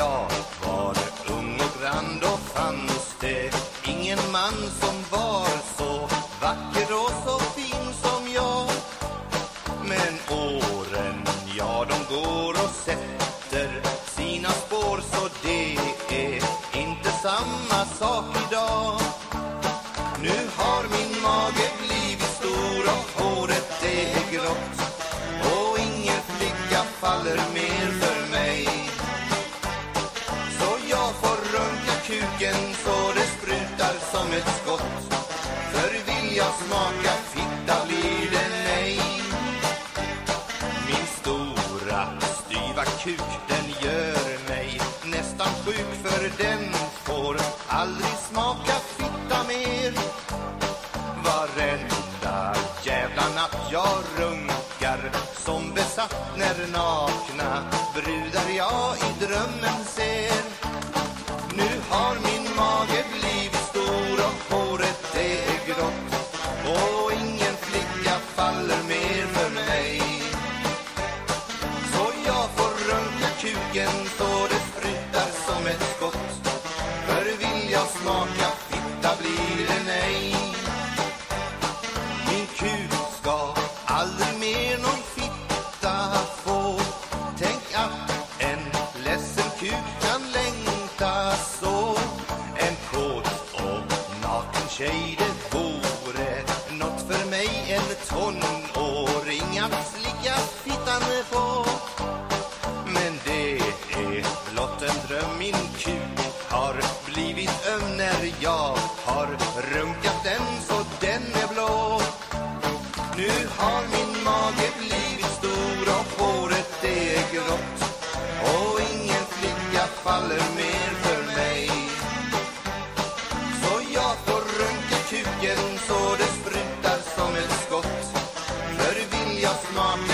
jag. Var ung och grand och fanns det ingen man som var så vacker och så fin som jag. Men åren, ja de går och sätter sina spår så det är inte samma sak idag. Nu har min mage blivit stor och håret det är grått. Och ingen flicka faller med. Så det sprutar som ett skott. För vill jag smaka fitta blir det nej. Min stora styva kuk den gör mig nästan sjuk. För den får aldrig smaka fitta mer. Varenda jävla natt jag runkar som besatt när nakna brudar jag i drömmen ser. Nu har och ingen flicka faller mer för mig. Så jag får runka kuken så det sprutar som ett skott. För vill jag smaka fitta blir det nej. Min kuk ska aldrig mer någon fitta få. Tänk att en ledsen kuk kan längta så. En kåt och naken tjej. han få Men det är blott en dröm Min kuk har blivit öm När jag har runkat den Så den är blå. Nu har min mage blivit stor Och håret det är grått Och ingen flicka faller mer för mig. Så jag får runka kuken Så det sprutar som ett skott För vill jag snart